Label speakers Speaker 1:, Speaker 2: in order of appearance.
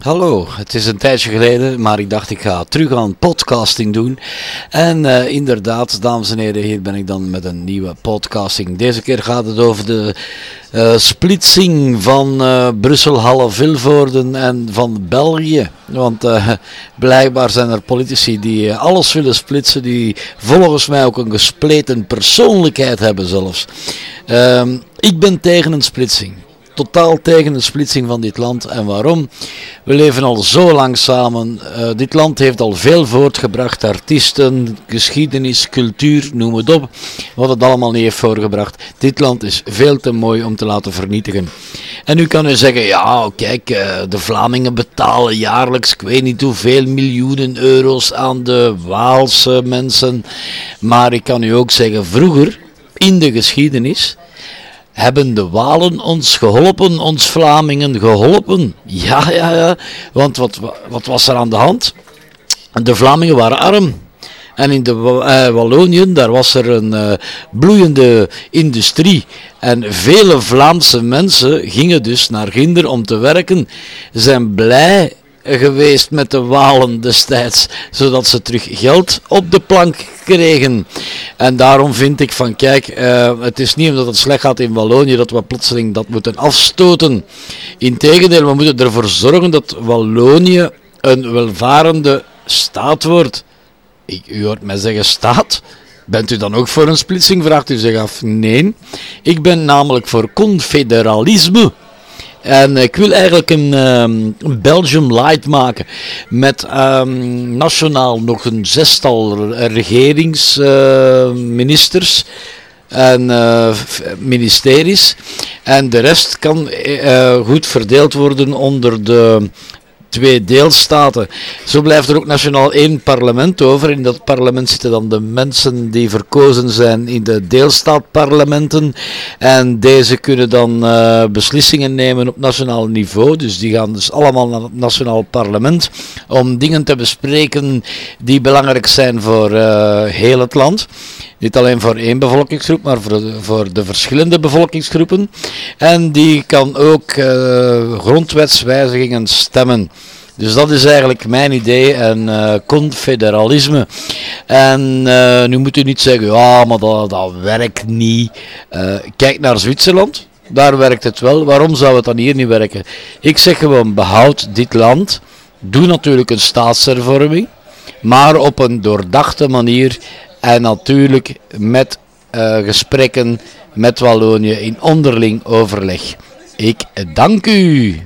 Speaker 1: Hallo, het is een tijdje geleden, maar ik dacht ik ga terug aan podcasting doen. En uh, inderdaad, dames en heren, hier ben ik dan met een nieuwe podcasting. Deze keer gaat het over de uh, splitsing van uh, Brussel, Halle, Vilvoorden en van België. Want blijkbaar zijn er politici die alles willen splitsen, die volgens mij ook een gespleten persoonlijkheid hebben zelfs. Ehm, ik ben tegen een splitsing totaal tegen de splitsing van dit land. En waarom? We leven al zo lang samen. Uh, dit land heeft al veel voortgebracht. Artiesten, geschiedenis, cultuur, noem het op. Wat het allemaal niet heeft voorgebracht. Dit land is veel te mooi om te laten vernietigen. En nu kan u zeggen, ja kijk, uh, de Vlamingen betalen jaarlijks, ik weet niet hoeveel miljoenen euro's aan de Waalse mensen. Maar ik kan u ook zeggen, vroeger, in de geschiedenis hebben de Walen ons geholpen, ons Vlamingen geholpen? Ja, ja, ja. Want wat, wat was er aan de hand? De Vlamingen waren arm. En in de uh, Wallonië, daar was er een uh, bloeiende industrie. En vele Vlaamse mensen gingen dus naar Ginder om te werken. Zijn blij geweest met de Walen destijds, zodat ze terug geld op de plank En daarom vind ik van, kijk, uh, het is niet omdat het slecht gaat in Wallonië dat we plotseling dat moeten afstoten. Integendeel, we moeten ervoor zorgen dat Wallonië een welvarende staat wordt. Ik, u hoort mij zeggen staat. Bent u dan ook voor een splitsing? Vraagt u zich af. Nee. Ik ben namelijk voor confederalisme. En ik wil eigenlijk een, een Belgium Light maken met um, nationaal nog een zestal regeringsministers. En uh, ministeries. En de rest kan uh, goed verdeeld worden onder de twee deelstaten. Zo blijft er ook nationaal één parlement over. In dat parlement zitten dan de mensen die verkozen zijn in de deelstaatparlementen. En deze kunnen dan uh, beslissingen nemen op nationaal niveau. Dus die gaan dus allemaal naar het nationaal parlement om dingen te bespreken die belangrijk zijn voor uh, heel het land. Niet alleen voor één bevolkingsgroep, maar voor de, voor de verschillende bevolkingsgroepen. En die kan ook uh, grondwetswijzigingen stemmen. Dus dat is eigenlijk mijn idee en uh, confederalisme. En uh, nu moet u niet zeggen, ja, maar dat, dat werkt niet. Kijk naar Zwitserland, daar werkt het wel. Waarom zou het dan hier niet werken? Ik zeg gewoon, behoud dit land. Doe natuurlijk een staatshervorming, maar op een doordachte manier en natuurlijk met uh, gesprekken met Wallonië in onderling overleg. Ik dank u.